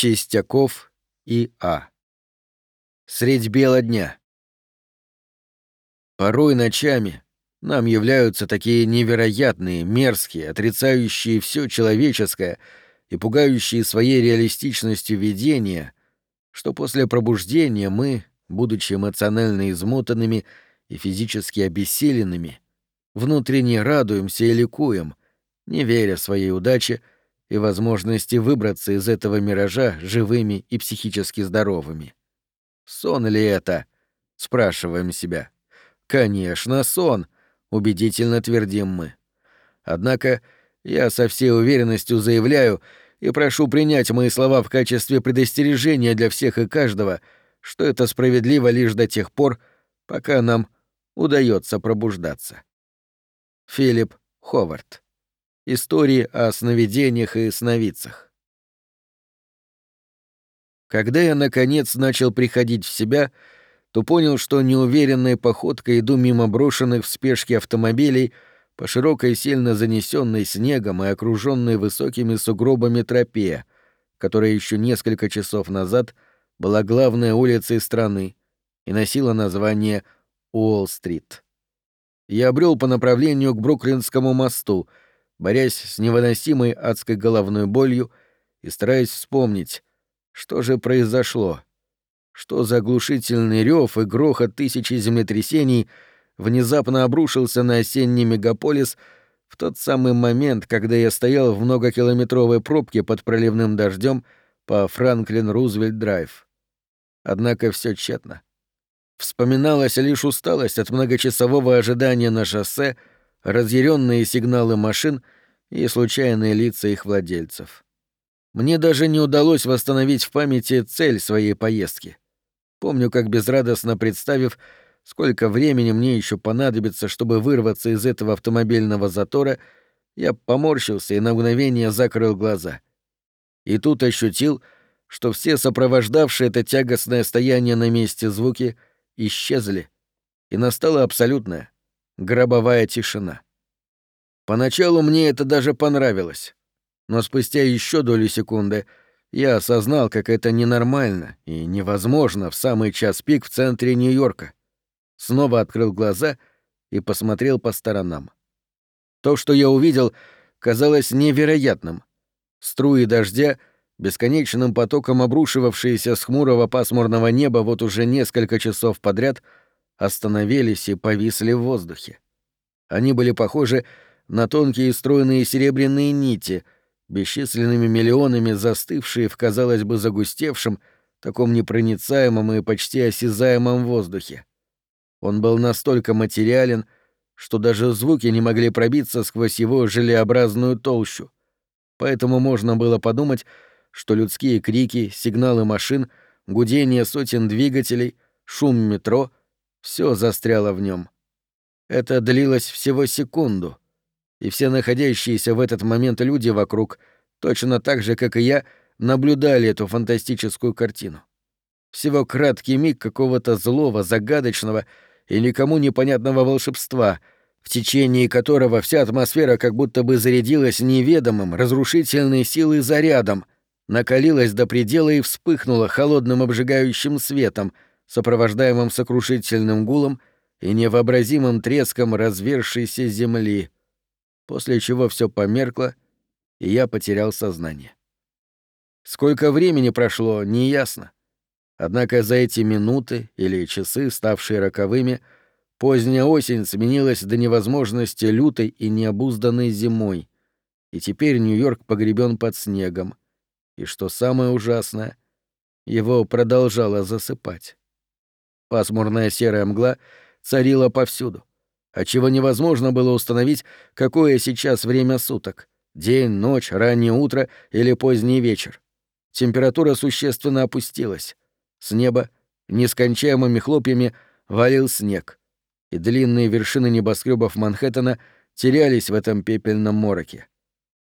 Чистяков и А. Средь бела дня. Порой ночами нам являются такие невероятные, мерзкие, отрицающие все человеческое и пугающие своей реалистичностью видения, что после пробуждения мы, будучи эмоционально измотанными и физически обессиленными, внутренне радуемся и ликуем, не веря своей удаче и возможности выбраться из этого миража живыми и психически здоровыми. Сон ли это? Спрашиваем себя. Конечно, сон, убедительно твердим мы. Однако я со всей уверенностью заявляю и прошу принять мои слова в качестве предостережения для всех и каждого, что это справедливо лишь до тех пор, пока нам удается пробуждаться. Филипп Ховард. Истории о сновидениях и сновидцах. Когда я, наконец, начал приходить в себя, то понял, что неуверенной походкой иду мимо брошенных в спешке автомобилей по широкой, сильно занесенной снегом и окруженной высокими сугробами тропе, которая еще несколько часов назад была главной улицей страны и носила название Уолл-стрит. Я обрел по направлению к Бруклинскому мосту, борясь с невыносимой адской головной болью и стараясь вспомнить, что же произошло? Что за оглушительный рев и грохот тысячи землетрясений внезапно обрушился на осенний мегаполис в тот самый момент, когда я стоял в многокилометровой пробке под проливным дождем по Франклин-Рузвельт-драйв. Однако все тщетно. Вспоминалась лишь усталость от многочасового ожидания на шоссе, разъяренные сигналы машин и случайные лица их владельцев. Мне даже не удалось восстановить в памяти цель своей поездки. Помню, как безрадостно представив, сколько времени мне еще понадобится, чтобы вырваться из этого автомобильного затора, я поморщился и на мгновение закрыл глаза. И тут ощутил, что все сопровождавшие это тягостное стояние на месте звуки исчезли, и настала абсолютная гробовая тишина. Поначалу мне это даже понравилось но спустя еще долю секунды я осознал, как это ненормально и невозможно в самый час пик в центре Нью-Йорка. Снова открыл глаза и посмотрел по сторонам. То, что я увидел, казалось невероятным. Струи дождя, бесконечным потоком обрушивавшиеся с хмурого пасмурного неба вот уже несколько часов подряд, остановились и повисли в воздухе. Они были похожи на тонкие стройные серебряные нити — бесчисленными миллионами застывшие в, казалось бы, загустевшем, таком непроницаемом и почти осязаемом воздухе. Он был настолько материален, что даже звуки не могли пробиться сквозь его желеобразную толщу. Поэтому можно было подумать, что людские крики, сигналы машин, гудение сотен двигателей, шум метро — все застряло в нем. Это длилось всего секунду — и все находящиеся в этот момент люди вокруг, точно так же, как и я, наблюдали эту фантастическую картину. Всего краткий миг какого-то злого, загадочного и никому непонятного волшебства, в течение которого вся атмосфера как будто бы зарядилась неведомым, разрушительной силой зарядом, накалилась до предела и вспыхнула холодным обжигающим светом, сопровождаемым сокрушительным гулом и невообразимым треском развершейся земли — после чего все померкло, и я потерял сознание. Сколько времени прошло, неясно. Однако за эти минуты или часы, ставшие роковыми, поздняя осень сменилась до невозможности лютой и необузданной зимой, и теперь Нью-Йорк погребен под снегом, и, что самое ужасное, его продолжало засыпать. Пасмурная серая мгла царила повсюду отчего невозможно было установить, какое сейчас время суток — день, ночь, раннее утро или поздний вечер. Температура существенно опустилась. С неба нескончаемыми хлопьями валил снег, и длинные вершины небоскребов Манхэттена терялись в этом пепельном мороке.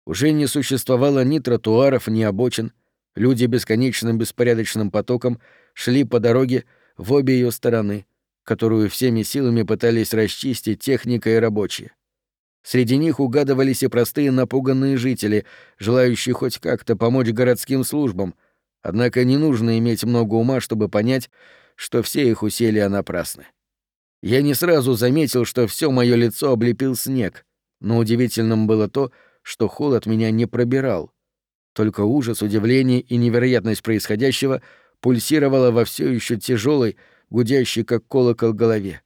Уже не существовало ни тротуаров, ни обочин, люди бесконечным беспорядочным потоком шли по дороге в обе ее стороны — которую всеми силами пытались расчистить техника и рабочие. Среди них угадывались и простые напуганные жители, желающие хоть как-то помочь городским службам, Однако не нужно иметь много ума, чтобы понять, что все их усилия напрасны. Я не сразу заметил, что все мое лицо облепил снег, но удивительным было то, что холод меня не пробирал. Только ужас, удивление и невероятность происходящего пульсировало во все еще тяжелой, гудящей как колокол голове.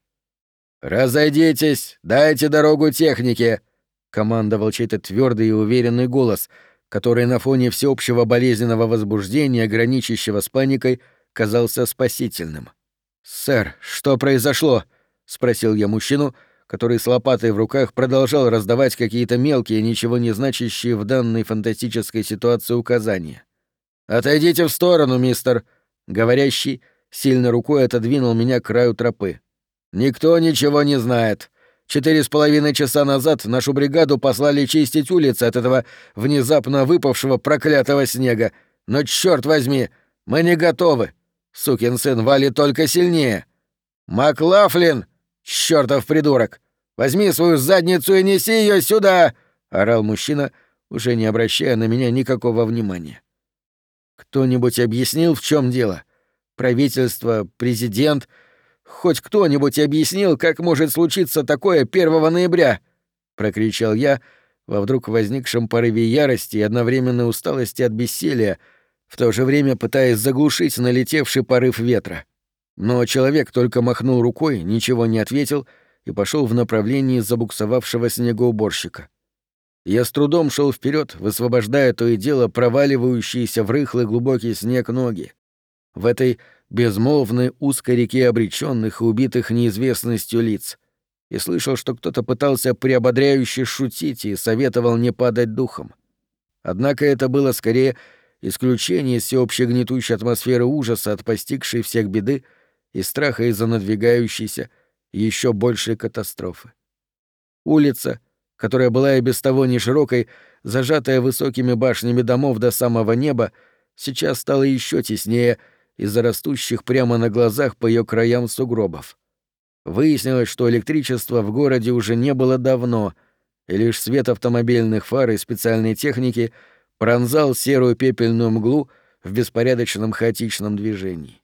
«Разойдитесь! Дайте дорогу технике!» — командовал чей-то твердый и уверенный голос, который на фоне всеобщего болезненного возбуждения, граничащего с паникой, казался спасительным. «Сэр, что произошло?» — спросил я мужчину, который с лопатой в руках продолжал раздавать какие-то мелкие, ничего не значащие в данной фантастической ситуации указания. «Отойдите в сторону, мистер!» — говорящий сильно рукой отодвинул меня к краю тропы. «Никто ничего не знает. Четыре с половиной часа назад нашу бригаду послали чистить улицы от этого внезапно выпавшего проклятого снега. Но черт возьми, мы не готовы. Сукин сын валит только сильнее. Маклафлин, чертов придурок, возьми свою задницу и неси ее сюда, орал мужчина, уже не обращая на меня никакого внимания. Кто-нибудь объяснил, в чем дело? Правительство, президент, хоть кто-нибудь объяснил, как может случиться такое 1 ноября? прокричал я во вдруг возникшем порыве ярости и одновременной усталости от бессилия, в то же время пытаясь заглушить налетевший порыв ветра. Но человек только махнул рукой, ничего не ответил и пошел в направлении забуксовавшего снегоуборщика. Я с трудом шел вперед, высвобождая то и дело проваливающиеся в рыхлый глубокий снег ноги. В этой безмолвной узкой реке обреченных и убитых неизвестностью лиц. И слышал, что кто-то пытался приободряюще шутить и советовал не падать духом. Однако это было скорее исключение из всеобщей гнетущей атмосферы ужаса от постигшей всех беды и страха из-за надвигающейся еще большей катастрофы. Улица, которая была и без того не широкой, зажатая высокими башнями домов до самого неба, сейчас стала еще теснее из-за растущих прямо на глазах по ее краям сугробов. Выяснилось, что электричества в городе уже не было давно, и лишь свет автомобильных фар и специальной техники — пронзал серую пепельную мглу в беспорядочном хаотичном движении.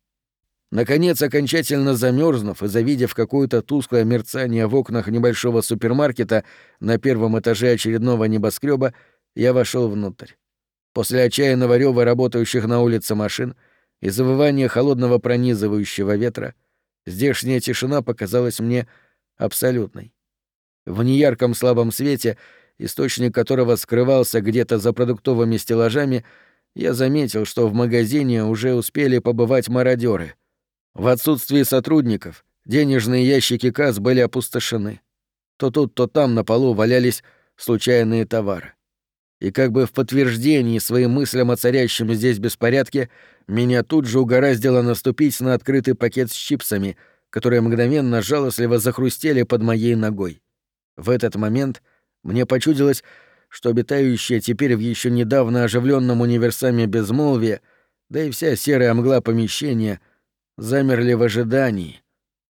Наконец, окончательно замерзнув и завидев какое-то тусклое мерцание в окнах небольшого супермаркета на первом этаже очередного небоскреба, я вошел внутрь. После отчаянного рева работающих на улице машин и завывания холодного пронизывающего ветра, здешняя тишина показалась мне абсолютной. В неярком слабом свете — источник которого скрывался где-то за продуктовыми стеллажами, я заметил, что в магазине уже успели побывать мародеры. В отсутствии сотрудников денежные ящики касс были опустошены. То тут, то там на полу валялись случайные товары. И как бы в подтверждении своим мыслям о царящем здесь беспорядке, меня тут же угораздило наступить на открытый пакет с чипсами, которые мгновенно жалостливо захрустели под моей ногой. В этот момент — мне почудилось, что обитающие теперь в еще недавно оживленном универсаме безмолвие, да и вся серая мгла помещения, замерли в ожидании,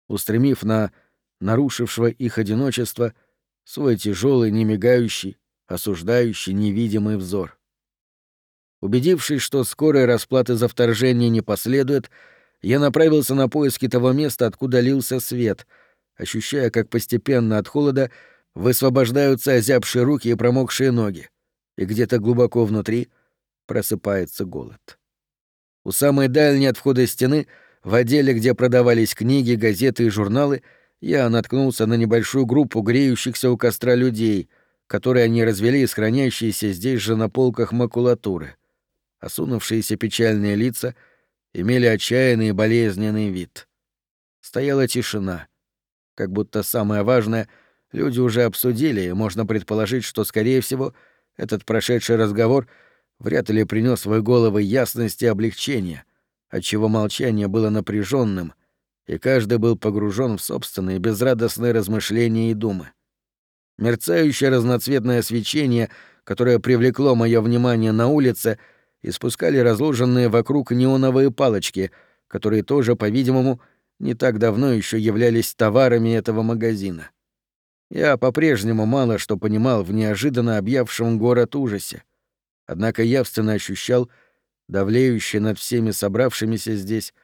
устремив на нарушившего их одиночество свой тяжелый, немигающий, осуждающий невидимый взор. Убедившись, что скорой расплаты за вторжение не последует, я направился на поиски того места, откуда лился свет, ощущая, как постепенно от холода — высвобождаются озябшие руки и промокшие ноги, и где-то глубоко внутри просыпается голод. У самой дальней от входа стены, в отделе, где продавались книги, газеты и журналы, я наткнулся на небольшую группу греющихся у костра людей, которые они развели из хранящейся здесь же на полках макулатуры. Осунувшиеся печальные лица имели отчаянный и болезненный вид. Стояла тишина, как будто самое важное — люди уже обсудили, и можно предположить, что, скорее всего, этот прошедший разговор вряд ли принес в их головы ясность и облегчение, отчего молчание было напряженным, и каждый был погружен в собственные безрадостные размышления и думы. Мерцающее разноцветное свечение, которое привлекло мое внимание на улице, испускали разложенные вокруг неоновые палочки, которые тоже, по-видимому, не так давно еще являлись товарами этого магазина. Я по-прежнему мало что понимал в неожиданно объявшем город ужасе. Однако явственно ощущал, давлеющее над всеми собравшимися здесь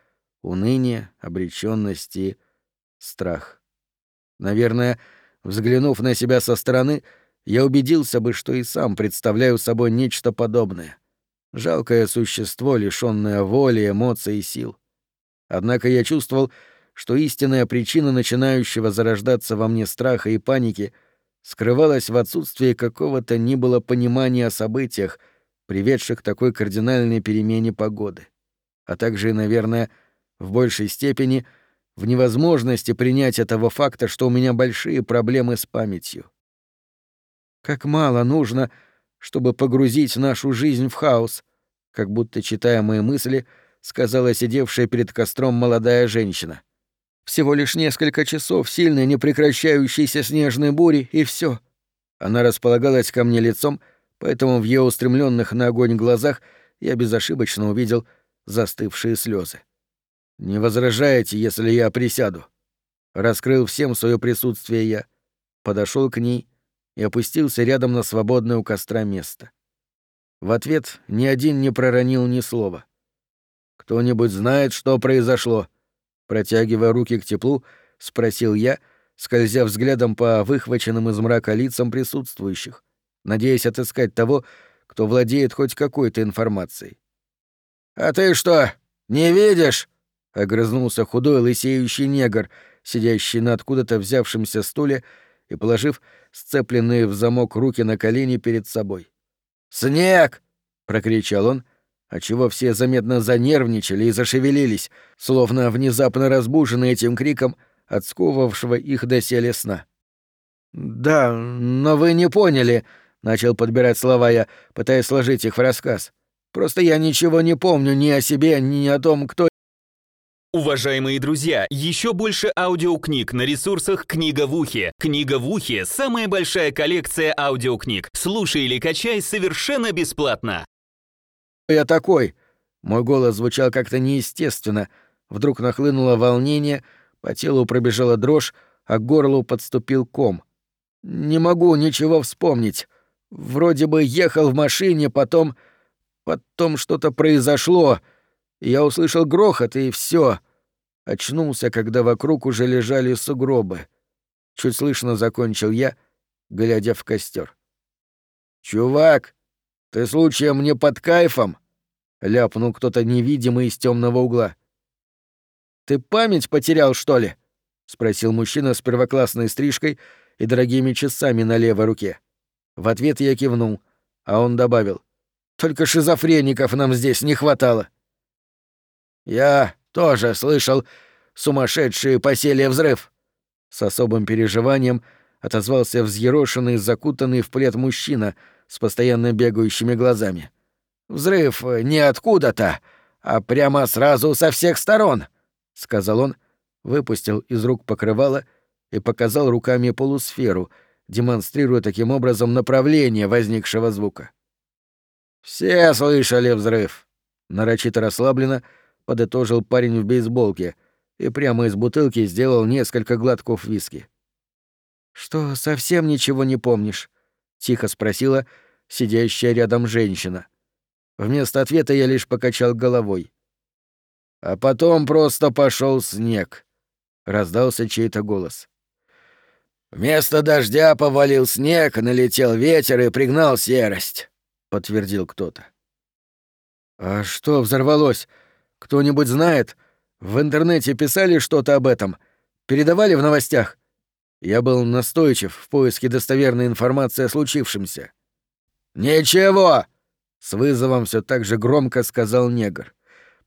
уныние, обречённость и страх. Наверное, взглянув на себя со стороны, я убедился бы, что и сам представляю собой нечто подобное. Жалкое существо, лишённое воли, эмоций и сил. Однако я чувствовал, что истинная причина начинающего зарождаться во мне страха и паники скрывалась в отсутствии какого-то ни было понимания о событиях, приведших к такой кардинальной перемене погоды, а также, наверное, в большей степени в невозможности принять этого факта, что у меня большие проблемы с памятью. Как мало нужно, чтобы погрузить нашу жизнь в хаос, как будто читая мои мысли —— сказала сидевшая перед костром молодая женщина. «Всего лишь несколько часов сильной непрекращающейся снежной бури, и все. Она располагалась ко мне лицом, поэтому в ее устремленных на огонь глазах я безошибочно увидел застывшие слезы. «Не возражаете, если я присяду?» Раскрыл всем свое присутствие я, подошел к ней и опустился рядом на свободное у костра место. В ответ ни один не проронил ни слова. «Кто-нибудь знает, что произошло?» Протягивая руки к теплу, спросил я, скользя взглядом по выхваченным из мрака лицам присутствующих, надеясь отыскать того, кто владеет хоть какой-то информацией. «А ты что, не видишь?» — огрызнулся худой лысеющий негр, сидящий на откуда-то взявшемся стуле и положив сцепленные в замок руки на колени перед собой. «Снег!» — прокричал он, отчего все заметно занервничали и зашевелились, словно внезапно разбуженные этим криком от сковавшего их доселе сна. «Да, но вы не поняли», — начал подбирать слова я, пытаясь сложить их в рассказ. «Просто я ничего не помню ни о себе, ни о том, кто Уважаемые друзья, еще больше аудиокниг на ресурсах «Книга в ухе». «Книга в ухе» — самая большая коллекция аудиокниг. Слушай или качай совершенно бесплатно я такой?» Мой голос звучал как-то неестественно. Вдруг нахлынуло волнение, по телу пробежала дрожь, а к горлу подступил ком. «Не могу ничего вспомнить. Вроде бы ехал в машине, потом... Потом что-то произошло. Я услышал грохот, и все. Очнулся, когда вокруг уже лежали сугробы. Чуть слышно закончил я, глядя в костер. «Чувак, ты случаем не под кайфом?» — ляпнул кто-то невидимый из темного угла. «Ты память потерял, что ли?» — спросил мужчина с первоклассной стрижкой и дорогими часами на левой руке. В ответ я кивнул, а он добавил. «Только шизофреников нам здесь не хватало». «Я тоже слышал сумасшедшие посели взрыв». С особым переживанием отозвался взъерошенный, закутанный в плед мужчина с постоянно бегающими глазами. — Взрыв не откуда-то, а прямо сразу со всех сторон, сказал он, выпустил из рук покрывало и показал руками полусферу, демонстрируя таким образом направление возникшего звука. Все слышали взрыв, нарочито расслабленно подытожил парень в бейсболке и прямо из бутылки сделал несколько глотков виски. Что, совсем ничего не помнишь? тихо спросила сидящая рядом женщина. Вместо ответа я лишь покачал головой. А потом просто пошел снег. Раздался чей-то голос. Вместо дождя повалил снег, налетел ветер и пригнал серость, подтвердил кто-то. А что взорвалось? Кто-нибудь знает? В интернете писали что-то об этом? Передавали в новостях? Я был настойчив в поиске достоверной информации о случившемся. «Ничего!» С вызовом все так же громко сказал негр.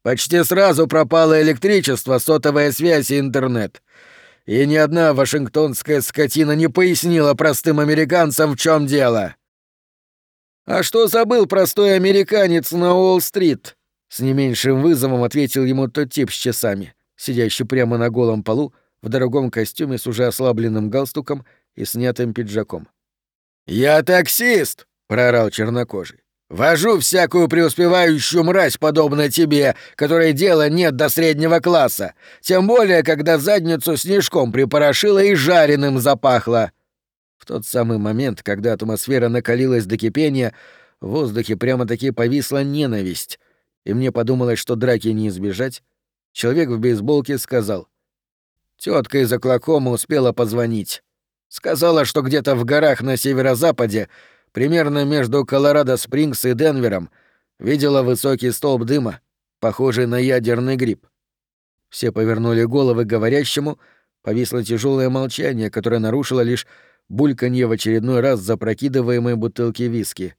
Почти сразу пропало электричество, сотовая связь и интернет. И ни одна вашингтонская скотина не пояснила простым американцам, в чем дело. «А что забыл простой американец на Уолл-стрит?» С не меньшим вызовом ответил ему тот тип с часами, сидящий прямо на голом полу, в дорогом костюме с уже ослабленным галстуком и снятым пиджаком. «Я таксист!» — прорал чернокожий. Вожу всякую преуспевающую мразь, подобно тебе, которой дела нет до среднего класса, тем более, когда задницу снежком припорошила и жареным запахло». В тот самый момент, когда атмосфера накалилась до кипения, в воздухе прямо-таки повисла ненависть, и мне подумалось, что драки не избежать, человек в бейсболке сказал. Тетка из Оклахомы успела позвонить. Сказала, что где-то в горах на северо-западе, примерно между Колорадо-Спрингс и Денвером, видела высокий столб дыма, похожий на ядерный гриб. Все повернули головы говорящему, повисло тяжелое молчание, которое нарушило лишь бульканье в очередной раз запрокидываемой бутылки виски.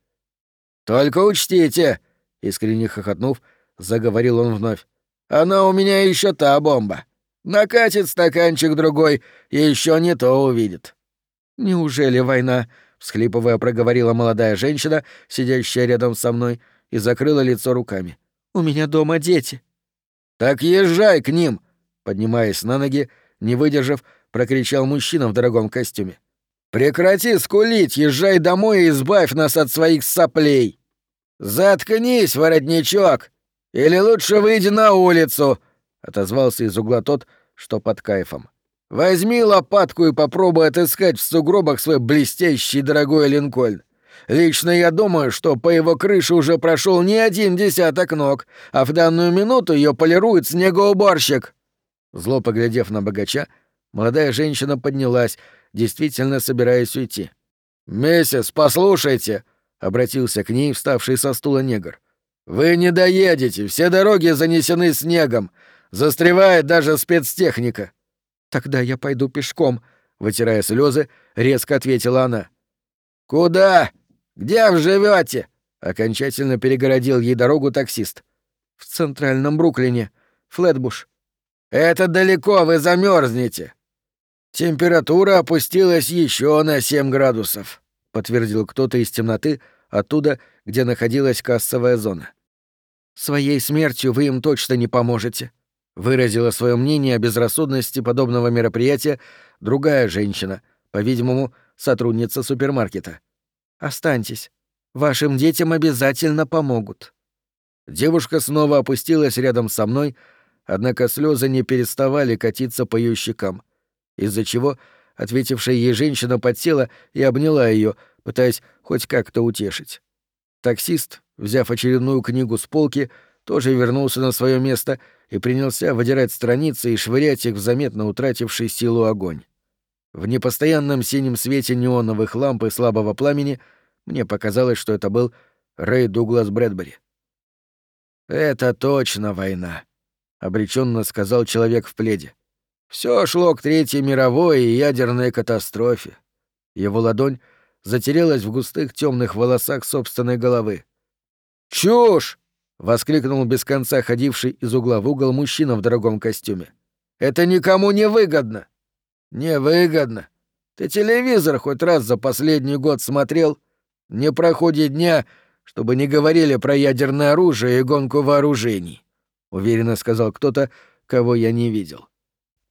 «Только учтите!» — искренне хохотнув, заговорил он вновь. «Она у меня еще та бомба. Накатит стаканчик другой еще не то увидит». «Неужели война?» — всхлипывая, проговорила молодая женщина, сидящая рядом со мной, и закрыла лицо руками. «У меня дома дети». «Так езжай к ним!» — поднимаясь на ноги, не выдержав, прокричал мужчина в дорогом костюме. «Прекрати скулить, езжай домой и избавь нас от своих соплей!» «Заткнись, воротничок! Или лучше выйди на улицу!» — отозвался из угла тот, что под кайфом. Возьми лопатку и попробуй отыскать в сугробах свой блестящий дорогой Линкольн. Лично я думаю, что по его крыше уже прошел не один десяток ног, а в данную минуту ее полирует снегоуборщик. Зло поглядев на богача, молодая женщина поднялась, действительно собираясь уйти. «Миссис, послушайте!» — обратился к ней вставший со стула негр. «Вы не доедете, все дороги занесены снегом. Застревает даже спецтехника. «Тогда я пойду пешком», — вытирая слезы, резко ответила она. «Куда? Где вы живете? окончательно перегородил ей дорогу таксист. «В центральном Бруклине. Флетбуш». «Это далеко, вы замерзнете. «Температура опустилась еще на семь градусов», — подтвердил кто-то из темноты, оттуда, где находилась кассовая зона. «Своей смертью вы им точно не поможете», Выразила свое мнение о безрассудности подобного мероприятия другая женщина, по-видимому, сотрудница супермаркета. «Останьтесь. Вашим детям обязательно помогут». Девушка снова опустилась рядом со мной, однако слезы не переставали катиться по ее щекам, из-за чего ответившая ей женщина подсела и обняла ее, пытаясь хоть как-то утешить. Таксист, взяв очередную книгу с полки, тоже вернулся на свое место и принялся выдирать страницы и швырять их в заметно утративший силу огонь. В непостоянном синем свете неоновых ламп и слабого пламени мне показалось, что это был Рэй Дуглас Брэдбери. «Это точно война», — обреченно сказал человек в пледе. Все шло к Третьей мировой и ядерной катастрофе. Его ладонь затерялась в густых темных волосах собственной головы. «Чушь!» — воскликнул без конца ходивший из угла в угол мужчина в дорогом костюме. «Это никому не выгодно!» «Не выгодно. Ты телевизор хоть раз за последний год смотрел? Не проходит дня, чтобы не говорили про ядерное оружие и гонку вооружений», — уверенно сказал кто-то, кого я не видел.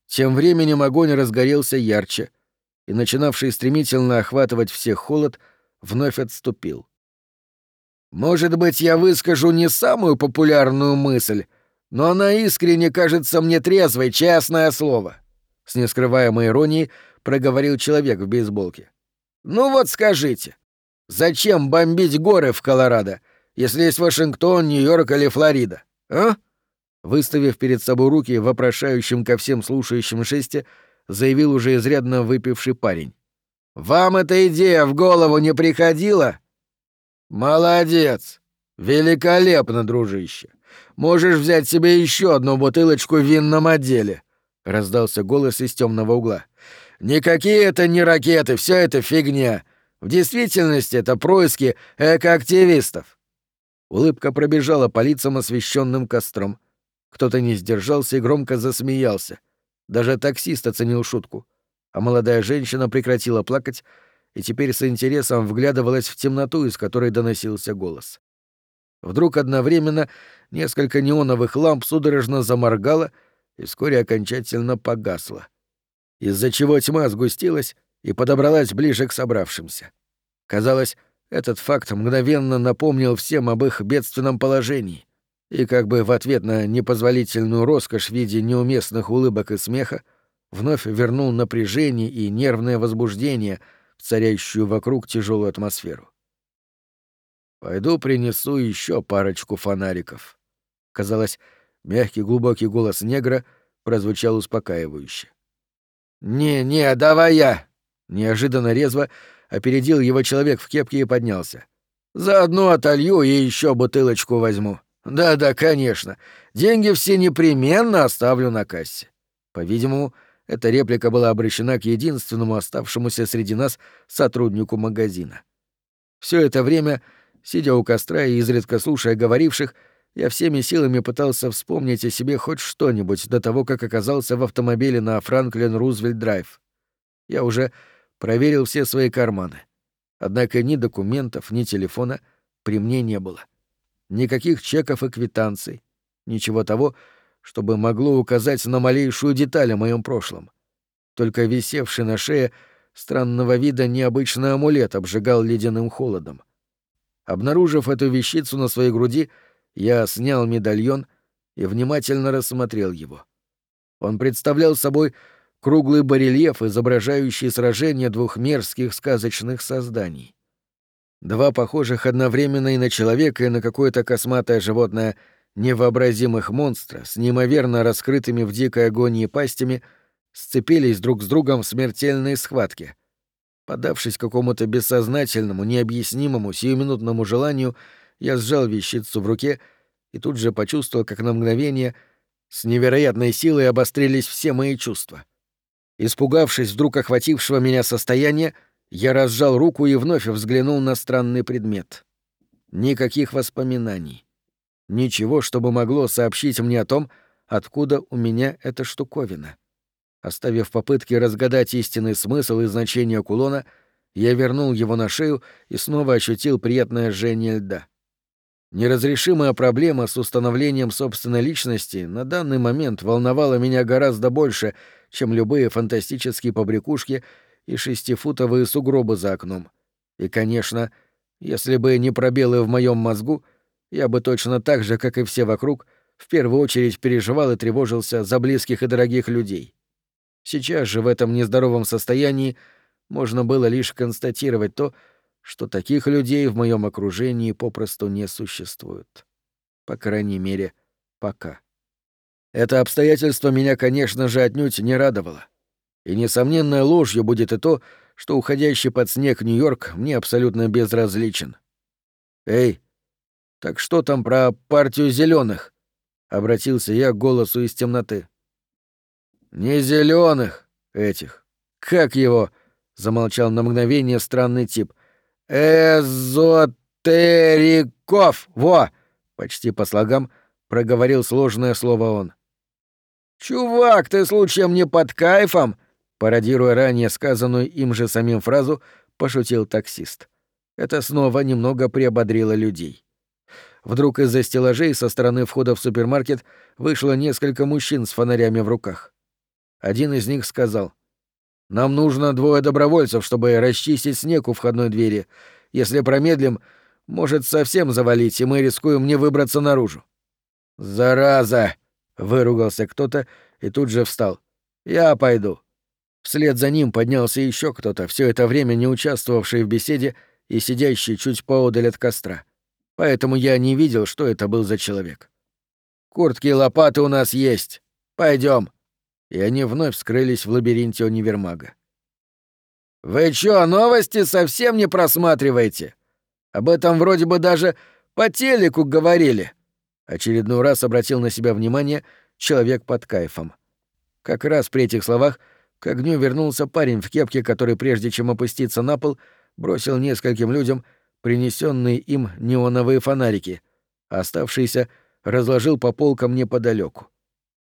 Тем временем огонь разгорелся ярче, и начинавший стремительно охватывать всех холод вновь отступил. Может быть, я выскажу не самую популярную мысль, но она искренне кажется мне трезвой, честное слово. С нескрываемой иронией проговорил человек в бейсболке. Ну вот скажите, зачем бомбить горы в Колорадо, если есть Вашингтон, Нью-Йорк или Флорида, а? Выставив перед собой руки вопрошающим ко всем слушающим жесте, заявил уже изрядно выпивший парень. «Вам эта идея в голову не приходила?» «Молодец! Великолепно, дружище! Можешь взять себе еще одну бутылочку в винном отделе!» — раздался голос из темного угла. «Никакие это не ракеты, все это фигня. В действительности это происки экоактивистов». Улыбка пробежала по лицам, освещенным костром. Кто-то не сдержался и громко засмеялся. Даже таксист оценил шутку. А молодая женщина прекратила плакать и теперь с интересом вглядывалась в темноту, из которой доносился голос. Вдруг одновременно несколько неоновых ламп судорожно заморгало и вскоре окончательно погасло, из-за чего тьма сгустилась и подобралась ближе к собравшимся. Казалось, этот факт мгновенно напомнил всем об их бедственном положении, и как бы в ответ на непозволительную роскошь в виде неуместных улыбок и смеха вновь вернул напряжение и нервное возбуждение — царящую вокруг тяжелую атмосферу. «Пойду принесу еще парочку фонариков», Казалось, мягкий глубокий голос негра прозвучал успокаивающе. «Не-не, давай я!» Неожиданно резво опередил его человек в кепке и поднялся. «Заодно отолью и еще бутылочку возьму. Да-да, конечно. Деньги все непременно оставлю на кассе». По-видимому, эта реплика была обращена к единственному оставшемуся среди нас сотруднику магазина. Все это время, сидя у костра и изредка слушая говоривших, я всеми силами пытался вспомнить о себе хоть что-нибудь до того, как оказался в автомобиле на Франклин Рузвельт Драйв. Я уже проверил все свои карманы. Однако ни документов, ни телефона при мне не было. Никаких чеков и квитанций. Ничего того, чтобы могло указать на малейшую деталь о моем прошлом. Только висевший на шее странного вида необычный амулет обжигал ледяным холодом. Обнаружив эту вещицу на своей груди, я снял медальон и внимательно рассмотрел его. Он представлял собой круглый барельеф, изображающий сражение двух мерзких сказочных созданий. Два похожих одновременно и на человека, и на какое-то косматое животное — невообразимых монстра с неимоверно раскрытыми в дикой агонии пастями сцепились друг с другом в смертельной схватке. Подавшись какому-то бессознательному, необъяснимому, сиюминутному желанию, я сжал вещицу в руке и тут же почувствовал, как на мгновение с невероятной силой обострились все мои чувства. Испугавшись вдруг охватившего меня состояния, я разжал руку и вновь взглянул на странный предмет. Никаких воспоминаний. Ничего, чтобы могло сообщить мне о том, откуда у меня эта штуковина. Оставив попытки разгадать истинный смысл и значение кулона, я вернул его на шею и снова ощутил приятное жжение льда. Неразрешимая проблема с установлением собственной личности на данный момент волновала меня гораздо больше, чем любые фантастические побрякушки и шестифутовые сугробы за окном. И, конечно, если бы не пробелы в моем мозгу, я бы точно так же, как и все вокруг, в первую очередь переживал и тревожился за близких и дорогих людей. Сейчас же в этом нездоровом состоянии можно было лишь констатировать то, что таких людей в моем окружении попросту не существует. По крайней мере, пока. Это обстоятельство меня, конечно же, отнюдь не радовало. И несомненной ложью будет и то, что уходящий под снег Нью-Йорк мне абсолютно безразличен. «Эй, «Так что там про партию зеленых? обратился я к голосу из темноты. «Не зеленых этих. Как его?» — замолчал на мгновение странный тип. «Эзотериков! Во!» — почти по слогам проговорил сложное слово он. «Чувак, ты случаем не под кайфом?» Пародируя ранее сказанную им же самим фразу, пошутил таксист. Это снова немного приободрило людей. Вдруг из-за стеллажей со стороны входа в супермаркет вышло несколько мужчин с фонарями в руках. Один из них сказал, «Нам нужно двое добровольцев, чтобы расчистить снег у входной двери. Если промедлим, может совсем завалить, и мы рискуем не выбраться наружу». «Зараза!» — выругался кто-то и тут же встал. «Я пойду». Вслед за ним поднялся еще кто-то, все это время не участвовавший в беседе и сидящий чуть поодаль от костра поэтому я не видел, что это был за человек. «Куртки и лопаты у нас есть. Пойдем. И они вновь скрылись в лабиринте универмага. «Вы чё, новости совсем не просматриваете? Об этом вроде бы даже по телеку говорили». Очередной раз обратил на себя внимание человек под кайфом. Как раз при этих словах к огню вернулся парень в кепке, который, прежде чем опуститься на пол, бросил нескольким людям принесенные им неоновые фонарики, а оставшиеся разложил по полкам неподалеку.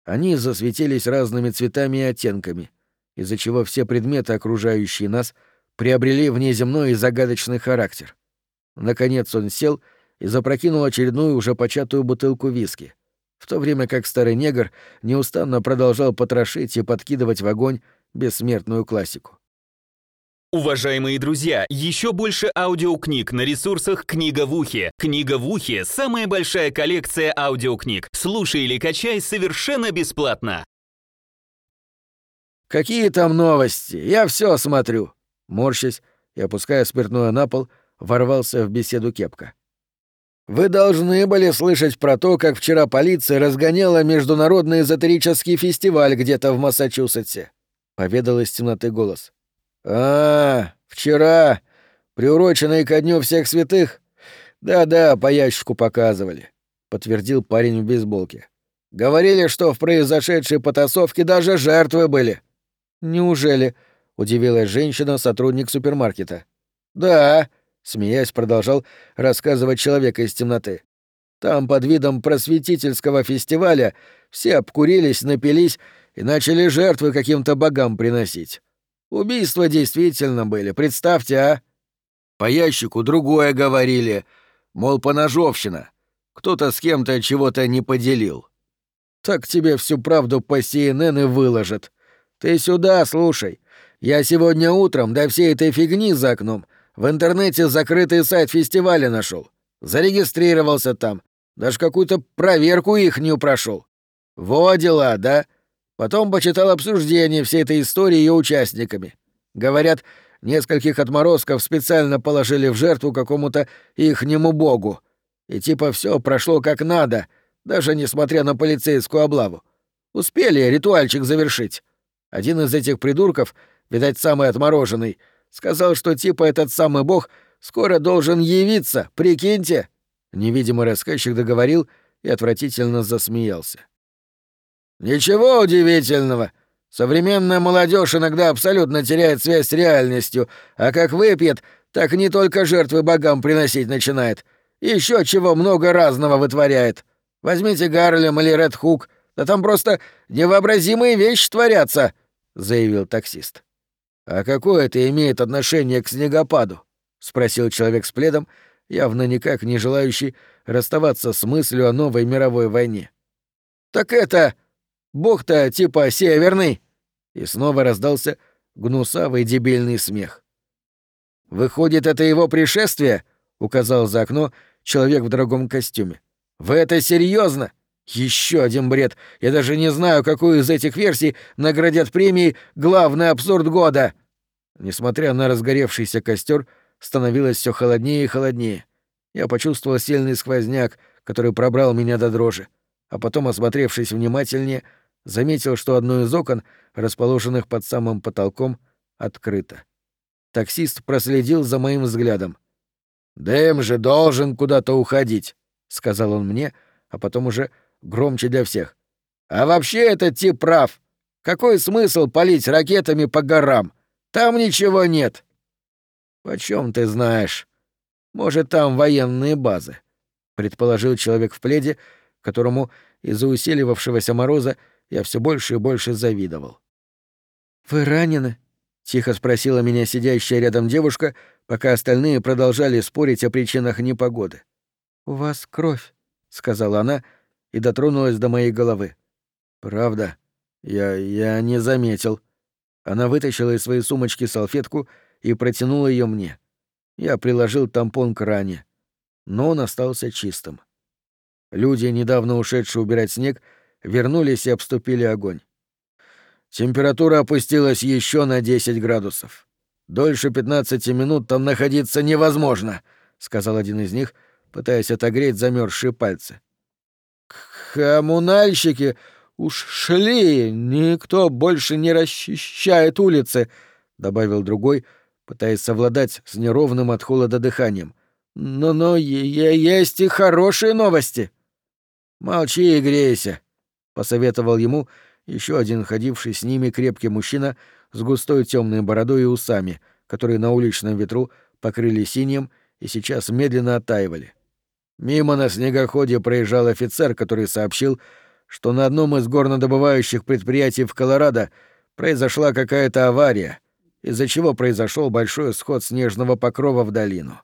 Они засветились разными цветами и оттенками, из-за чего все предметы, окружающие нас, приобрели внеземной и загадочный характер. Наконец он сел и запрокинул очередную уже початую бутылку виски, в то время как старый негр неустанно продолжал потрошить и подкидывать в огонь бессмертную классику. Уважаемые друзья, еще больше аудиокниг на ресурсах «Книга в ухе». «Книга в ухе» — самая большая коллекция аудиокниг. Слушай или качай совершенно бесплатно. «Какие там новости? Я все смотрю!» Морщась и опуская спиртное на пол, ворвался в беседу кепка. Вы должны были слышать про то, как вчера полиция разгоняла международный эзотерический фестиваль где-то в Массачусетсе», — поведал из темноты голос. «А, вчера, приуроченный ко дню всех святых? Да-да, по ящику показывали», — подтвердил парень в бейсболке. «Говорили, что в произошедшей потасовке даже жертвы были». «Неужели?» — удивилась женщина, сотрудник супермаркета. «Да», смеясь, продолжал рассказывать человека из темноты. Там под видом просветительского фестиваля все обкурились, напились и начали жертвы каким-то богам приносить. Убийства действительно были, представьте, а? По ящику другое говорили, мол, поножовщина. Кто-то с кем-то чего-то не поделил. Так тебе всю правду по CNN и выложат. Ты сюда слушай. Я сегодня утром до всей этой фигни за окном — в интернете закрытый сайт фестиваля нашел. Зарегистрировался там. Даже какую-то проверку их не прошел. Во дела, да? Потом почитал обсуждение всей этой истории ее участниками. Говорят, нескольких отморозков специально положили в жертву какому-то ихнему богу. И типа все прошло как надо, даже несмотря на полицейскую облаву. Успели ритуальчик завершить. Один из этих придурков, видать, самый отмороженный, — Сказал, что типа этот самый бог скоро должен явиться, прикиньте!» Невидимый рассказчик договорил и отвратительно засмеялся. «Ничего удивительного. Современная молодежь иногда абсолютно теряет связь с реальностью, а как выпьет, так не только жертвы богам приносить начинает, еще чего много разного вытворяет. Возьмите Гарлем или Ред Хук, да там просто невообразимые вещи творятся», — заявил таксист. «А какое это имеет отношение к снегопаду?» — спросил человек с пледом, явно никак не желающий расставаться с мыслью о новой мировой войне. «Так это... Бог-то типа северный!» И снова раздался гнусавый дебильный смех. «Выходит, это его пришествие?» — указал за окно человек в дорогом костюме. «Вы это серьезно? Еще один бред. Я даже не знаю, какую из этих версий наградят премией «Главный абсурд года». Несмотря на разгоревшийся костер, становилось все холоднее и холоднее. Я почувствовал сильный сквозняк, который пробрал меня до дрожи, а потом, осмотревшись внимательнее, заметил, что одно из окон, расположенных под самым потолком, открыто. Таксист проследил за моим взглядом. «Дэм же должен куда-то уходить», — сказал он мне, а потом уже громче для всех. «А вообще этот тип прав. Какой смысл палить ракетами по горам? Там ничего нет». «Почем ты знаешь? Может, там военные базы», — предположил человек в пледе, которому из-за усиливавшегося мороза я все больше и больше завидовал. «Вы ранены?» — тихо спросила меня сидящая рядом девушка, пока остальные продолжали спорить о причинах непогоды. «У вас кровь», — сказала она, — и дотронулась до моей головы. «Правда? Я... я не заметил». Она вытащила из своей сумочки салфетку и протянула ее мне. Я приложил тампон к ране, но он остался чистым. Люди, недавно ушедшие убирать снег, вернулись и обступили огонь. Температура опустилась еще на 10 градусов. Дольше 15 минут там находиться невозможно, сказал один из них, пытаясь отогреть замерзшие пальцы. «Коммунальщики уж шли, никто больше не расчищает улицы», — добавил другой, пытаясь совладать с неровным от холода дыханием. «Но, но есть и хорошие новости». «Молчи и грейся», — посоветовал ему еще один ходивший с ними крепкий мужчина с густой темной бородой и усами, которые на уличном ветру покрыли синим и сейчас медленно оттаивали. Мимо на снегоходе проезжал офицер, который сообщил, что на одном из горнодобывающих предприятий в Колорадо произошла какая-то авария, из-за чего произошел большой сход снежного покрова в долину.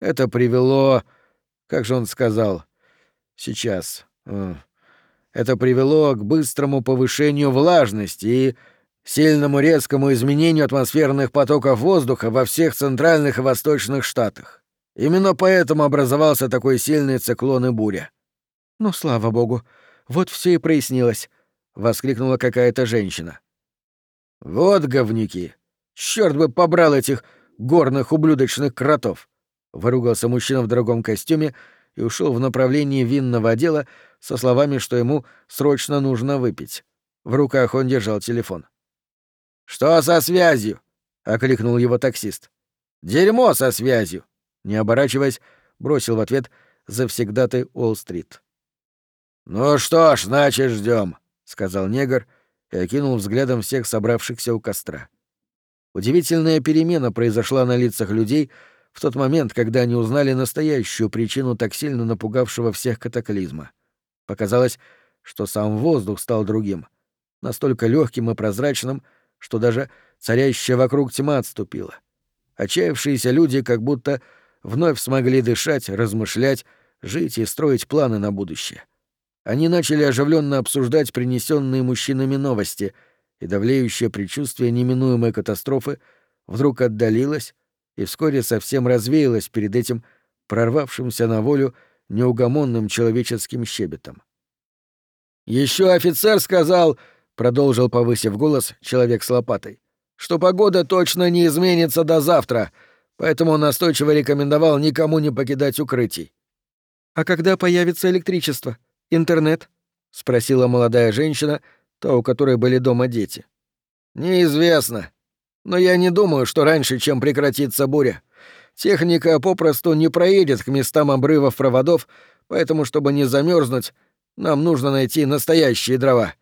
Это привело... Как же он сказал? Сейчас. Э, это привело к быстрому повышению влажности и сильному резкому изменению атмосферных потоков воздуха во всех центральных и восточных штатах. Именно поэтому образовался такой сильный циклон и буря. «Ну, слава богу, вот все и прояснилось», — воскликнула какая-то женщина. «Вот говнюки! Черт бы побрал этих горных ублюдочных кротов!» — выругался мужчина в дорогом костюме и ушел в направлении винного отдела со словами, что ему срочно нужно выпить. В руках он держал телефон. «Что со связью?» — окликнул его таксист. «Дерьмо со связью!» — не оборачиваясь, бросил в ответ завсегдатый Уолл-стрит. «Ну что ж, значит, ждем, сказал негр и окинул взглядом всех собравшихся у костра. Удивительная перемена произошла на лицах людей в тот момент, когда они узнали настоящую причину так сильно напугавшего всех катаклизма. Показалось, что сам воздух стал другим, настолько легким и прозрачным, что даже царящая вокруг тьма отступила. Отчаявшиеся люди как будто вновь смогли дышать, размышлять, жить и строить планы на будущее. Они начали оживленно обсуждать принесенные мужчинами новости, и давлеющее предчувствие неминуемой катастрофы вдруг отдалилось и вскоре совсем развеялось перед этим прорвавшимся на волю неугомонным человеческим щебетом. Еще офицер сказал, продолжил повысив голос человек с лопатой, что погода точно не изменится до завтра, поэтому он настойчиво рекомендовал никому не покидать укрытий. А когда появится электричество? «Интернет?» — спросила молодая женщина, та, у которой были дома дети. «Неизвестно. Но я не думаю, что раньше, чем прекратится буря. Техника попросту не проедет к местам обрывов проводов, поэтому, чтобы не замерзнуть, нам нужно найти настоящие дрова.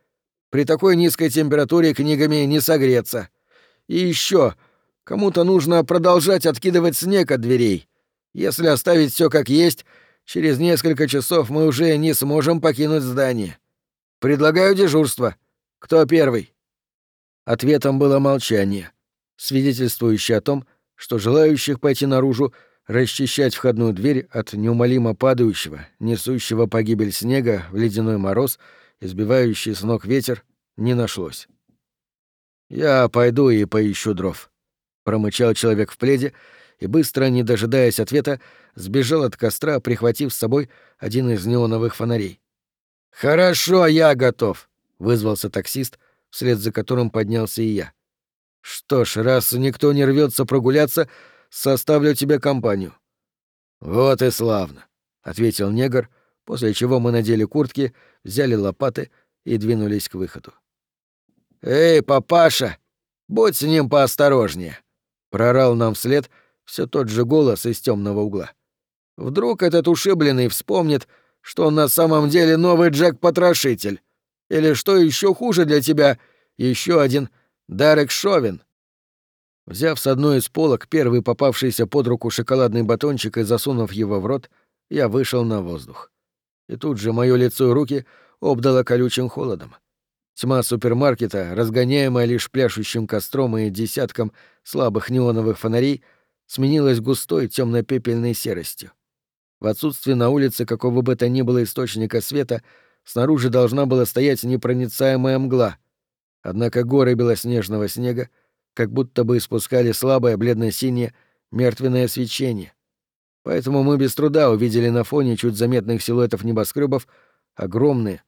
При такой низкой температуре книгами не согреться. И еще, кому-то нужно продолжать откидывать снег от дверей. Если оставить все как есть, Через несколько часов мы уже не сможем покинуть здание. Предлагаю дежурство. Кто первый?» Ответом было молчание, свидетельствующее о том, что желающих пойти наружу расчищать входную дверь от неумолимо падающего, несущего погибель снега в ледяной мороз, избивающий с ног ветер, не нашлось. «Я пойду и поищу дров», — промычал человек в пледе и, быстро, не дожидаясь ответа, сбежал от костра, прихватив с собой один из неоновых фонарей. «Хорошо, я готов», — вызвался таксист, вслед за которым поднялся и я. «Что ж, раз никто не рвется прогуляться, составлю тебе компанию». «Вот и славно», — ответил негр, после чего мы надели куртки, взяли лопаты и двинулись к выходу. «Эй, папаша, будь с ним поосторожнее», — прорал нам вслед все тот же голос из темного угла. Вдруг этот ушибленный вспомнит, что он на самом деле новый Джек-потрошитель. Или что еще хуже для тебя, еще один Дарек Шовин. Взяв с одной из полок первый попавшийся под руку шоколадный батончик и засунув его в рот, я вышел на воздух. И тут же мое лицо и руки обдало колючим холодом. Тьма супермаркета, разгоняемая лишь пляшущим костром и десятком слабых неоновых фонарей, сменилась густой темно-пепельной серостью. В отсутствие на улице какого бы то ни было источника света, снаружи должна была стоять непроницаемая мгла. Однако горы белоснежного снега как будто бы испускали слабое бледно-синее мертвенное свечение. Поэтому мы без труда увидели на фоне чуть заметных силуэтов небоскребов огромные,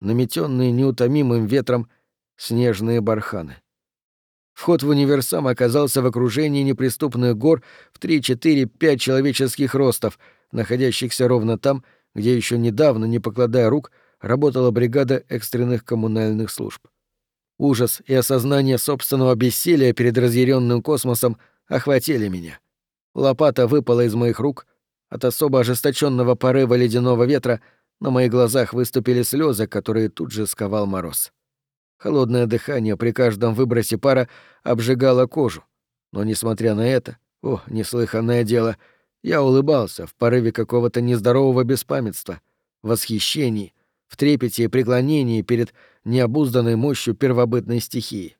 наметенные неутомимым ветром снежные барханы. Вход в универсам оказался в окружении неприступных гор в 3-4-5 человеческих ростов — находящихся ровно там, где еще недавно, не покладая рук, работала бригада экстренных коммунальных служб. Ужас и осознание собственного бессилия перед разъяренным космосом охватили меня. Лопата выпала из моих рук, от особо ожесточенного порыва ледяного ветра на моих глазах выступили слезы, которые тут же сковал мороз. Холодное дыхание при каждом выбросе пара обжигало кожу. Но, несмотря на это, о, неслыханное дело — я улыбался в порыве какого-то нездорового беспамятства, восхищении, в трепете и преклонении перед необузданной мощью первобытной стихии.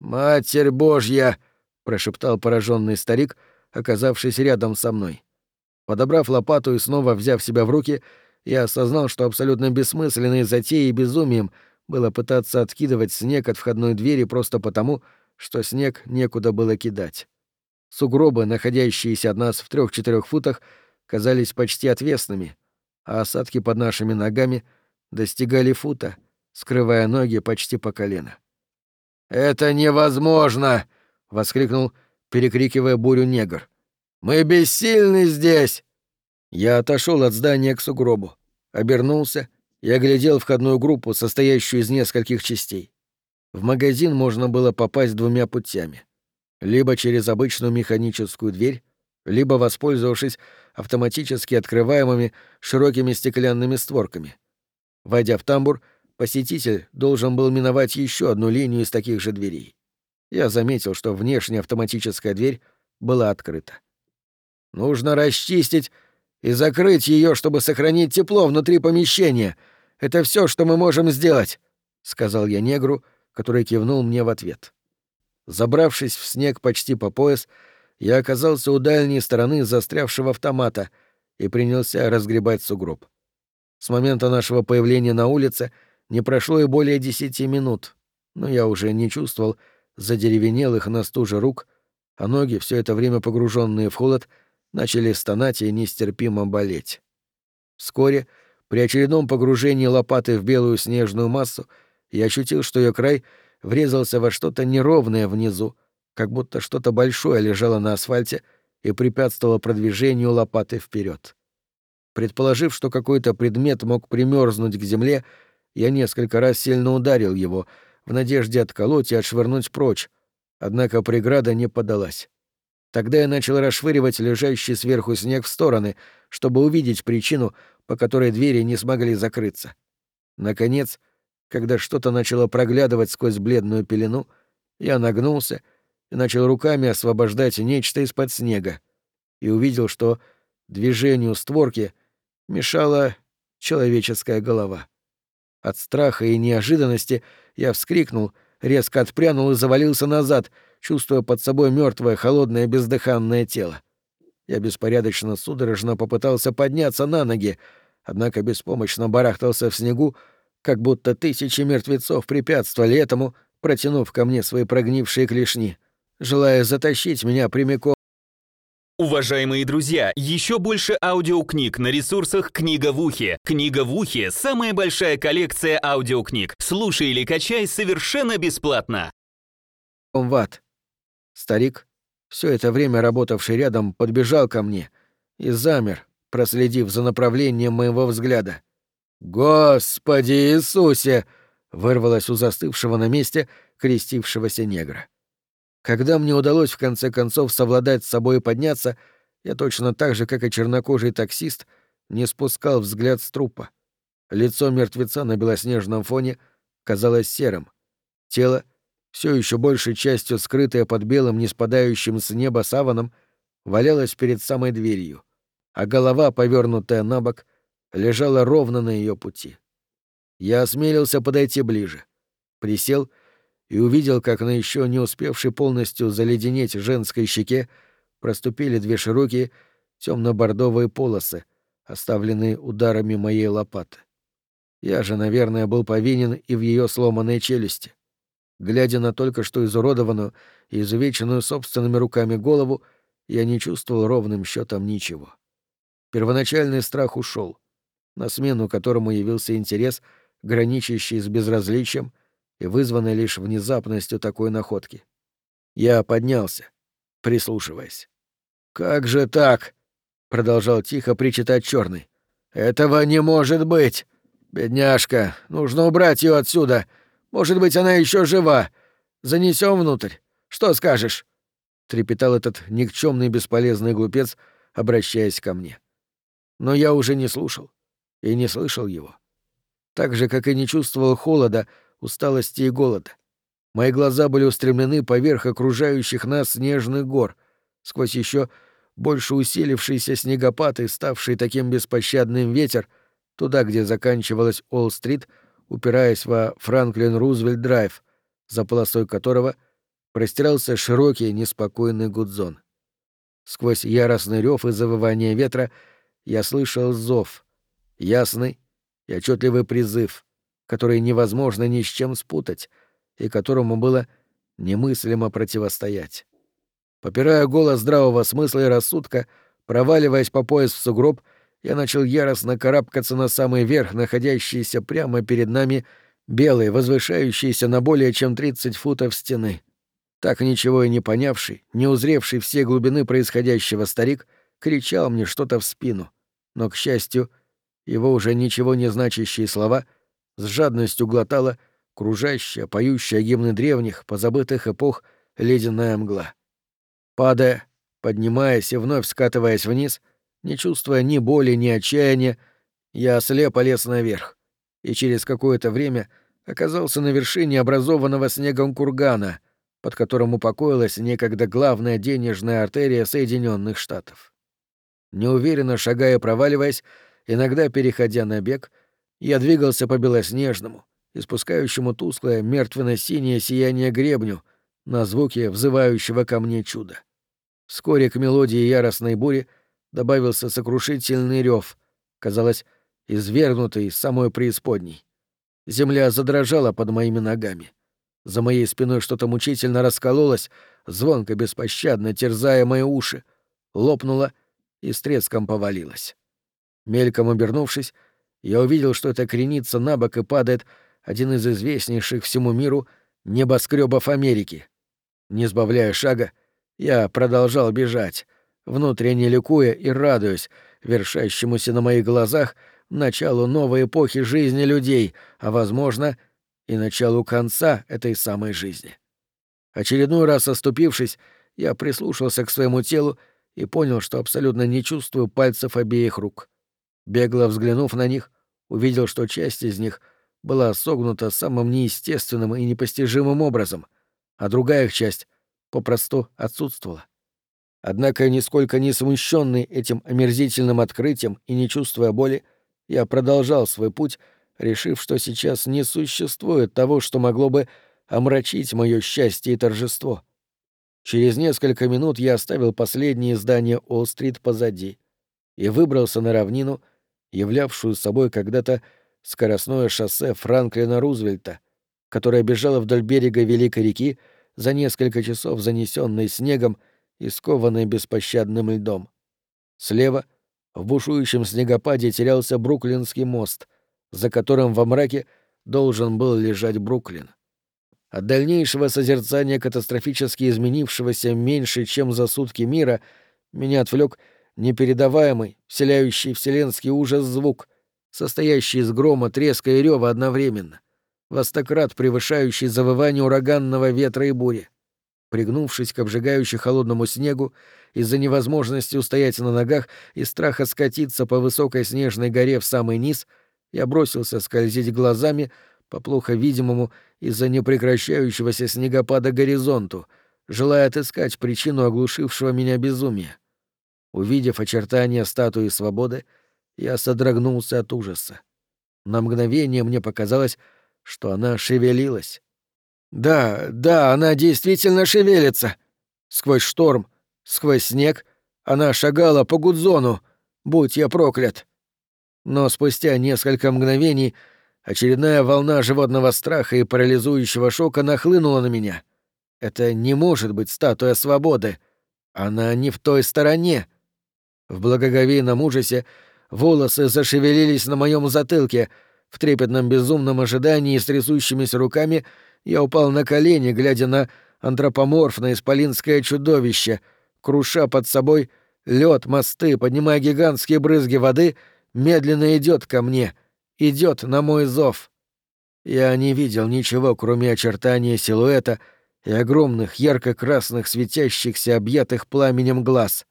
«Матерь Божья!» — прошептал пораженный старик, оказавшись рядом со мной. Подобрав лопату и снова взяв себя в руки, я осознал, что абсолютно бессмысленной затеей и безумием было пытаться откидывать снег от входной двери просто потому, что снег некуда было кидать. Сугробы, находящиеся от нас в трех-четырех футах, казались почти отвесными, а осадки под нашими ногами достигали фута, скрывая ноги почти по колено. «Это невозможно!» — воскликнул, перекрикивая бурю негр. «Мы бессильны здесь!» Я отошел от здания к сугробу, обернулся и оглядел входную группу, состоящую из нескольких частей. В магазин можно было попасть двумя путями. Либо через обычную механическую дверь, либо воспользовавшись автоматически открываемыми широкими стеклянными створками. Войдя в тамбур, посетитель должен был миновать еще одну линию из таких же дверей. Я заметил, что внешняя автоматическая дверь была открыта. «Нужно расчистить и закрыть ее, чтобы сохранить тепло внутри помещения. Это все, что мы можем сделать», — сказал я негру, который кивнул мне в ответ. Забравшись в снег почти по пояс, я оказался у дальней стороны застрявшего автомата и принялся разгребать сугроб. С момента нашего появления на улице не прошло и более десяти минут, но я уже не чувствовал задеревенелых на стуже рук, а ноги, все это время погруженные в холод, начали стонать и нестерпимо болеть. Вскоре, при очередном погружении лопаты в белую снежную массу, я ощутил, что ее край врезался во что-то неровное внизу, как будто что-то большое лежало на асфальте и препятствовало продвижению лопаты вперед. Предположив, что какой-то предмет мог примерзнуть к земле, я несколько раз сильно ударил его, в надежде отколоть и отшвырнуть прочь, однако преграда не подалась. Тогда я начал расшвыривать лежащий сверху снег в стороны, чтобы увидеть причину, по которой двери не смогли закрыться. Наконец, когда что-то начало проглядывать сквозь бледную пелену, я нагнулся и начал руками освобождать нечто из-под снега и увидел, что движению створки мешала человеческая голова. От страха и неожиданности я вскрикнул, резко отпрянул и завалился назад, чувствуя под собой мертвое, холодное, бездыханное тело. Я беспорядочно, судорожно попытался подняться на ноги, однако беспомощно барахтался в снегу, как будто тысячи мертвецов препятствовали этому, протянув ко мне свои прогнившие клешни, желая затащить меня прямиком. Уважаемые друзья, еще больше аудиокниг на ресурсах «Книга в ухе». «Книга в ухе» — самая большая коллекция аудиокниг. Слушай или качай совершенно бесплатно. В ад. Старик, все это время работавший рядом, подбежал ко мне и замер, проследив за направлением моего взгляда. «Господи Иисусе!» — вырвалось у застывшего на месте крестившегося негра. Когда мне удалось в конце концов совладать с собой и подняться, я точно так же, как и чернокожий таксист, не спускал взгляд с трупа. Лицо мертвеца на белоснежном фоне казалось серым. Тело, все еще большей частью скрытое под белым, не спадающим с неба саваном, валялось перед самой дверью, а голова, повернутая на бок, лежала ровно на ее пути. Я осмелился подойти ближе, присел и увидел, как на еще не успевшей полностью заледенеть женской щеке проступили две широкие темно-бордовые полосы, оставленные ударами моей лопаты. Я же, наверное, был повинен и в ее сломанной челюсти. Глядя на только что изуродованную и изувеченную собственными руками голову, я не чувствовал ровным счетом ничего. Первоначальный страх ушел на смену которому явился интерес, граничащий с безразличием и вызванный лишь внезапностью такой находки. Я поднялся, прислушиваясь. «Как же так?» — продолжал тихо причитать черный. «Этого не может быть! Бедняжка, нужно убрать ее отсюда. Может быть, она еще жива. Занесем внутрь. Что скажешь?» Трепетал этот никчемный бесполезный глупец, обращаясь ко мне. Но я уже не слушал и не слышал его. Так же, как и не чувствовал холода, усталости и голода. Мои глаза были устремлены поверх окружающих нас снежных гор, сквозь еще больше усилившийся снегопад и ставший таким беспощадным ветер, туда, где заканчивалась Олл-стрит, упираясь во Франклин-Рузвельт-драйв, за полосой которого простирался широкий неспокойный гудзон. Сквозь яростный рев и завывание ветра я слышал зов, ясный и отчетливый призыв, который невозможно ни с чем спутать и которому было немыслимо противостоять. Попирая голос здравого смысла и рассудка, проваливаясь по пояс в сугроб, я начал яростно карабкаться на самый верх, находящийся прямо перед нами белый, возвышающийся на более чем 30 футов стены. Так ничего и не понявший, не узревший все глубины происходящего старик, кричал мне что-то в спину но, к счастью, его уже ничего не значащие слова с жадностью глотала кружащая, поющая гимны древних, позабытых эпох ледяная мгла. Падая, поднимаясь и вновь скатываясь вниз, не чувствуя ни боли, ни отчаяния, я слепо лез наверх и через какое-то время оказался на вершине образованного снегом кургана, под которым упокоилась некогда главная денежная артерия Соединенных Штатов. Неуверенно шагая проваливаясь, иногда переходя на бег, я двигался по белоснежному, испускающему тусклое мертвенно-синее сияние гребню на звуки взывающего ко мне чуда. Вскоре к мелодии яростной бури добавился сокрушительный рев, казалось, извергнутый из самой преисподней. Земля задрожала под моими ногами. За моей спиной что-то мучительно раскололось, звонко, беспощадно терзая мои уши, лопнуло и с треском повалилось. Мельком обернувшись, я увидел, что это кренится на бок и падает один из известнейших всему миру небоскребов Америки. Не сбавляя шага, я продолжал бежать, внутренне ликуя и радуясь вершащемуся на моих глазах началу новой эпохи жизни людей, а, возможно, и началу конца этой самой жизни. Очередной раз оступившись, я прислушался к своему телу и понял, что абсолютно не чувствую пальцев обеих рук. Бегло взглянув на них, увидел, что часть из них была согнута самым неестественным и непостижимым образом, а другая их часть попросту отсутствовала. Однако, нисколько не смущенный этим омерзительным открытием и не чувствуя боли, я продолжал свой путь, решив, что сейчас не существует того, что могло бы омрачить мое счастье и торжество. Через несколько минут я оставил последнее здание Олл-стрит позади и выбрался на равнину, являвшую собой когда-то скоростное шоссе Франклина Рузвельта, которое бежало вдоль берега Великой реки за несколько часов занесенной снегом и скованной беспощадным льдом. Слева, в бушующем снегопаде, терялся Бруклинский мост, за которым во мраке должен был лежать Бруклин. От дальнейшего созерцания катастрофически изменившегося меньше, чем за сутки мира, меня отвлек непередаваемый, вселяющий вселенский ужас звук, состоящий из грома, треска и рева одновременно, востократ превышающий завывание ураганного ветра и бури. Пригнувшись к обжигающей холодному снегу, из-за невозможности устоять на ногах и страха скатиться по высокой снежной горе в самый низ, я бросился скользить глазами по плохо видимому из-за непрекращающегося снегопада горизонту, желая отыскать причину оглушившего меня безумия. Увидев очертания статуи свободы, я содрогнулся от ужаса. На мгновение мне показалось, что она шевелилась. Да, да, она действительно шевелится. Сквозь шторм, сквозь снег она шагала по Гудзону, будь я проклят. Но спустя несколько мгновений очередная волна животного страха и парализующего шока нахлынула на меня. Это не может быть статуя свободы. Она не в той стороне. В благоговейном ужасе волосы зашевелились на моем затылке. В трепетном безумном ожидании с трясущимися руками — я упал на колени, глядя на антропоморфное исполинское чудовище, круша под собой лед, мосты, поднимая гигантские брызги воды, медленно идет ко мне, идет на мой зов. Я не видел ничего, кроме очертания силуэта и огромных ярко-красных светящихся объятых пламенем глаз.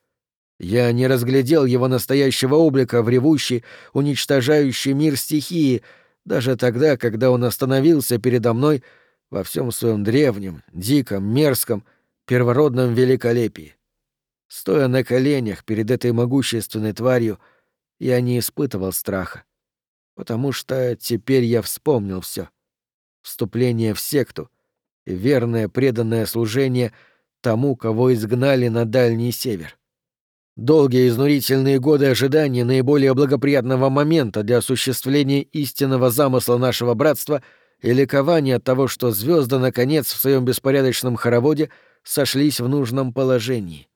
Я не разглядел его настоящего облика в ревущей, уничтожающей мир стихии, даже тогда, когда он остановился передо мной — во всем своем древнем, диком, мерзком, первородном великолепии. Стоя на коленях перед этой могущественной тварью, я не испытывал страха, потому что теперь я вспомнил все. Вступление в секту и верное преданное служение тому, кого изгнали на Дальний Север. Долгие изнурительные годы ожидания наиболее благоприятного момента для осуществления истинного замысла нашего братства — и ликование от того, что звезды наконец в своем беспорядочном хороводе сошлись в нужном положении.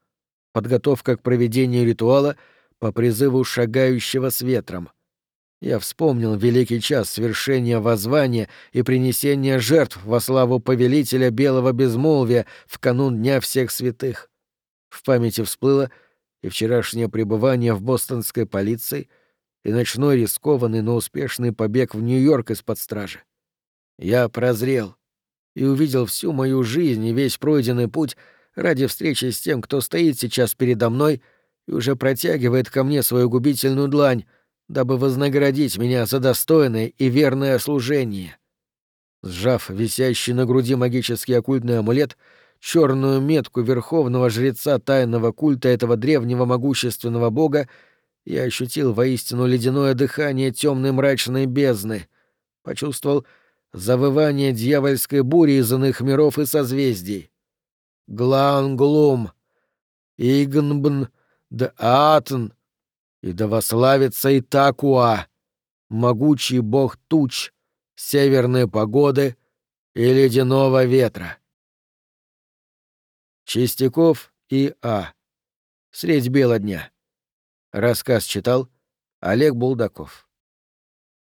Подготовка к проведению ритуала по призыву шагающего с ветром. Я вспомнил великий час свершения воззвания и принесения жертв во славу повелителя белого безмолвия в канун Дня всех святых. В памяти всплыло, и вчерашнее пребывание в бостонской полиции, и ночной рискованный, но успешный побег в Нью-Йорк из-под стражи. Я прозрел и увидел всю мою жизнь и весь пройденный путь ради встречи с тем, кто стоит сейчас передо мной и уже протягивает ко мне свою губительную длань, дабы вознаградить меня за достойное и верное служение. Сжав висящий на груди магический оккультный амулет, черную метку верховного жреца тайного культа этого древнего могущественного бога, я ощутил воистину ледяное дыхание темной мрачной бездны, почувствовал завывание дьявольской бури из иных миров и созвездий. Гланглум, Игнбн, Д'Атн, и да вославится Итакуа, могучий бог туч, северной погоды и ледяного ветра. Чистяков и А. Средь бела дня. Рассказ читал Олег Булдаков.